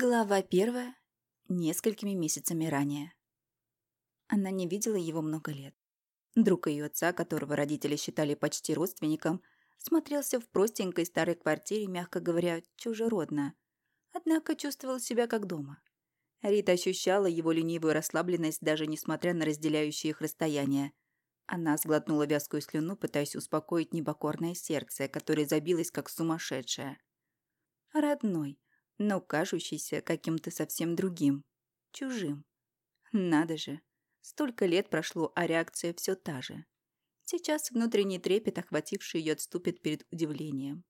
Глава первая. Несколькими месяцами ранее. Она не видела его много лет. Друг ее отца, которого родители считали почти родственником, смотрелся в простенькой старой квартире, мягко говоря, чужеродно. Однако чувствовал себя как дома. Рита ощущала его ленивую расслабленность, даже несмотря на разделяющие их расстояние. Она сглотнула вязкую слюну, пытаясь успокоить непокорное сердце, которое забилось как сумасшедшее. Родной но кажущийся каким-то совсем другим, чужим. Надо же, столько лет прошло, а реакция все та же. Сейчас внутренний трепет, охвативший ее, отступит перед удивлением.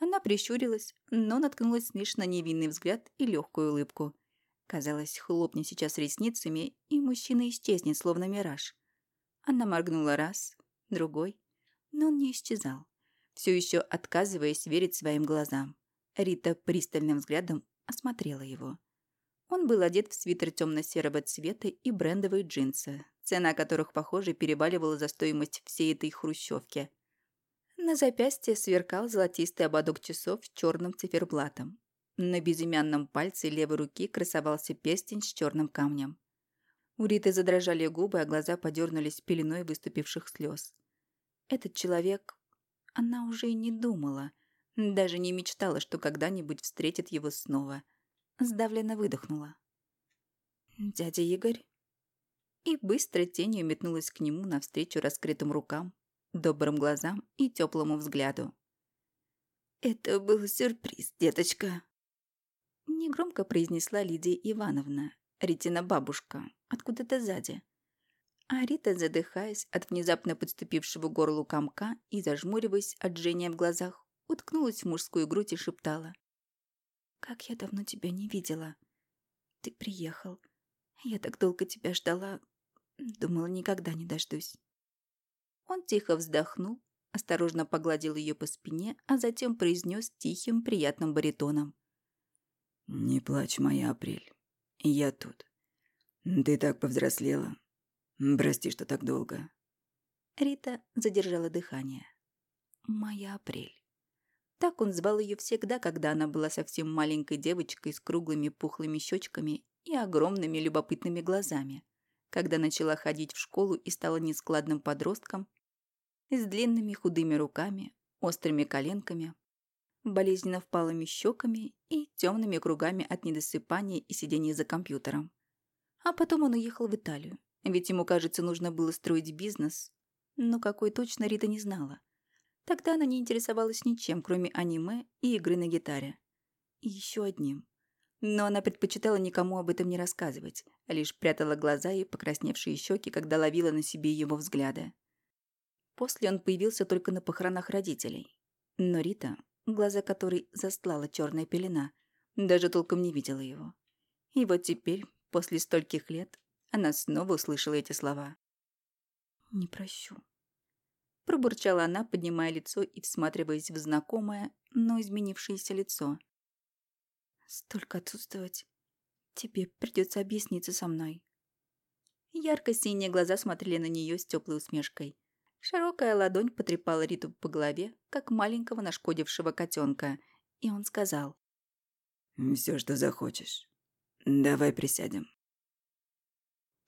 Она прищурилась, но наткнулась лишь на невинный взгляд и легкую улыбку. Казалось, хлопни сейчас ресницами, и мужчина исчезнет, словно мираж. Она моргнула раз, другой, но он не исчезал, все еще отказываясь верить своим глазам. Рита пристальным взглядом осмотрела его. Он был одет в свитер темно-серого цвета и брендовые джинсы, цена которых, похоже, переваливала за стоимость всей этой хрущевки. На запястье сверкал золотистый ободок часов с черным циферблатом. На безымянном пальце левой руки красовался перстень с черным камнем. У Риты задрожали губы, а глаза подернулись пеленой выступивших слез. Этот человек... Она уже и не думала, даже не мечтала, что когда-нибудь встретит его снова. Сдавленно выдохнула. «Дядя Игорь?» И быстро тенью метнулась к нему навстречу раскрытым рукам, добрым глазам и теплому взгляду. «Это был сюрприз, деточка», — негромко произнесла Лидия Ивановна, Ритина бабушка, откуда-то сзади. А Рита, задыхаясь от внезапно подступившего горлу комка и зажмуриваясь от жжения в глазах, уткнулась в мужскую грудь и шептала. «Как я давно тебя не видела. Ты приехал. Я так долго тебя ждала. Думала, никогда не дождусь». Он тихо вздохнул, осторожно погладил ее по спине, а затем произнес тихим, приятным баритоном. «Не плачь, моя апрель. Я тут. Ты так повзрослела. Прости, что так долго». Рита задержала дыхание. «Моя апрель». Так он звал ее всегда, когда она была совсем маленькой девочкой с круглыми пухлыми щечками и огромными любопытными глазами. Когда начала ходить в школу и стала нескладным подростком, с длинными худыми руками, острыми коленками, болезненно впалыми щеками и темными кругами от недосыпания и сидения за компьютером. А потом он уехал в Италию, ведь ему, кажется, нужно было строить бизнес, но какой точно Рита не знала. Тогда она не интересовалась ничем, кроме аниме и игры на гитаре. И еще одним. Но она предпочитала никому об этом не рассказывать, а лишь прятала глаза и покрасневшие щеки, когда ловила на себе его взгляды. После он появился только на похоронах родителей. Но Рита, глаза которой застлала черная пелена, даже толком не видела его. И вот теперь, после стольких лет, она снова услышала эти слова. «Не прощу», Пробурчала она, поднимая лицо и всматриваясь в знакомое, но изменившееся лицо. «Столько отсутствовать. Тебе придется объясниться со мной». Ярко-синие глаза смотрели на нее с теплой усмешкой. Широкая ладонь потрепала Риту по голове, как маленького нашкодившего котенка, и он сказал. «Все, что захочешь. Давай присядем».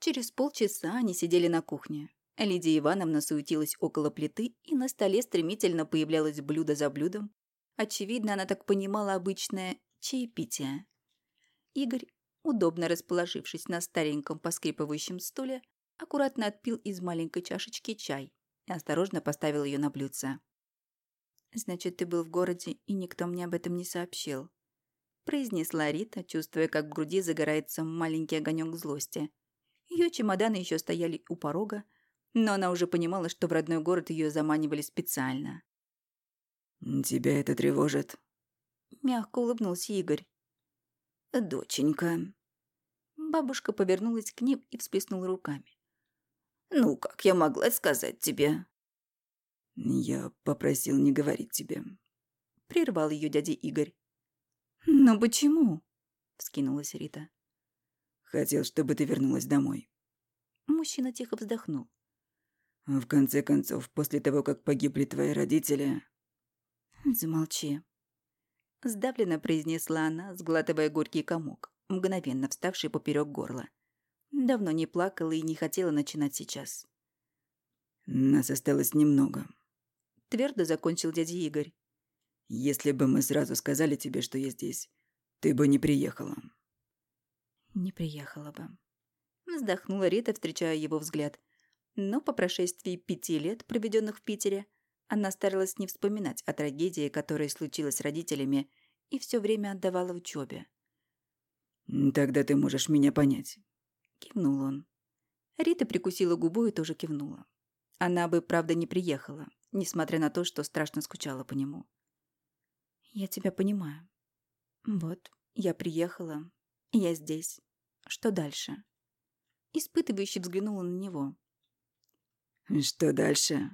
Через полчаса они сидели на кухне. Лидия Ивановна суетилась около плиты, и на столе стремительно появлялось блюдо за блюдом. Очевидно, она так понимала обычное чаепитие. Игорь, удобно расположившись на стареньком поскрипывающем стуле, аккуратно отпил из маленькой чашечки чай и осторожно поставил ее на блюдце. «Значит, ты был в городе, и никто мне об этом не сообщил», произнесла Рита, чувствуя, как в груди загорается маленький огонек злости. Ее чемоданы еще стояли у порога, но она уже понимала, что в родной город ее заманивали специально. «Тебя это тревожит?» Мягко улыбнулся Игорь. «Доченька». Бабушка повернулась к ним и всплеснула руками. «Ну, как я могла сказать тебе?» «Я попросил не говорить тебе», — прервал ее дядя Игорь. «Но почему?» — вскинулась Рита. «Хотел, чтобы ты вернулась домой». Мужчина тихо вздохнул. В конце концов, после того, как погибли твои родители... Замолчи. Сдавленно произнесла она, сглатывая горький комок, мгновенно вставший поперек горла. Давно не плакала и не хотела начинать сейчас. «Нас осталось немного», — твердо закончил дядя Игорь. «Если бы мы сразу сказали тебе, что я здесь, ты бы не приехала». «Не приехала бы», — вздохнула Рита, встречая его взгляд. Но по прошествии пяти лет, проведенных в Питере, она старалась не вспоминать о трагедии, которая случилась с родителями, и все время отдавала учебе. «Тогда ты можешь меня понять», — кивнул он. Рита прикусила губу и тоже кивнула. Она бы, правда, не приехала, несмотря на то, что страшно скучала по нему. «Я тебя понимаю. Вот, я приехала, я здесь. Что дальше?» Испытывающе взглянула на него. «Что дальше?»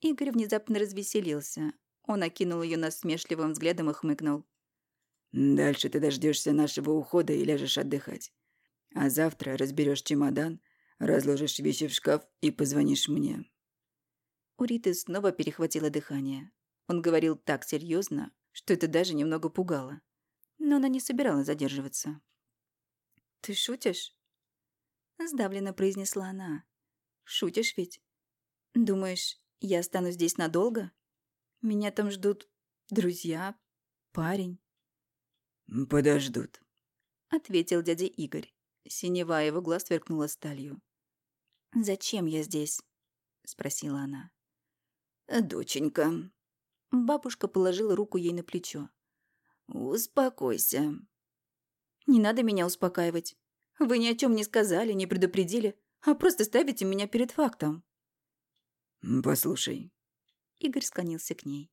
Игорь внезапно развеселился. Он окинул ее насмешливым взглядом и хмыкнул. «Дальше ты дождешься нашего ухода и ляжешь отдыхать. А завтра разберешь чемодан, разложишь вещи в шкаф и позвонишь мне». У Риты снова перехватило дыхание. Он говорил так серьезно, что это даже немного пугало. Но она не собиралась задерживаться. «Ты шутишь?» Сдавленно произнесла она. «Шутишь ведь? Думаешь, я останусь здесь надолго? Меня там ждут друзья, парень». «Подождут», — ответил дядя Игорь. Синева его глаз сверкнула сталью. «Зачем я здесь?» — спросила она. «Доченька». Бабушка положила руку ей на плечо. «Успокойся». «Не надо меня успокаивать. Вы ни о чем не сказали, не предупредили, а просто ставите меня перед фактом». «Послушай». Игорь склонился к ней.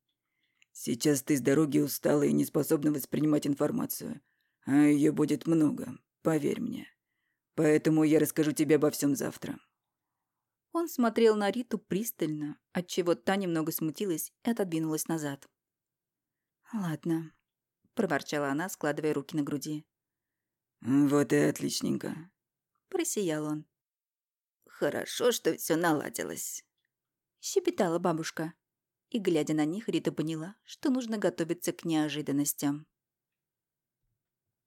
«Сейчас ты с дороги устала и не способна воспринимать информацию. А ее будет много, поверь мне. Поэтому я расскажу тебе обо всем завтра». Он смотрел на Риту пристально, отчего та немного смутилась и отодвинулась назад. «Ладно», — проворчала она, складывая руки на груди. «Вот и отличненько», — просиял он. «Хорошо, что все наладилось». Щепетала бабушка. И, глядя на них, Рита поняла, что нужно готовиться к неожиданностям.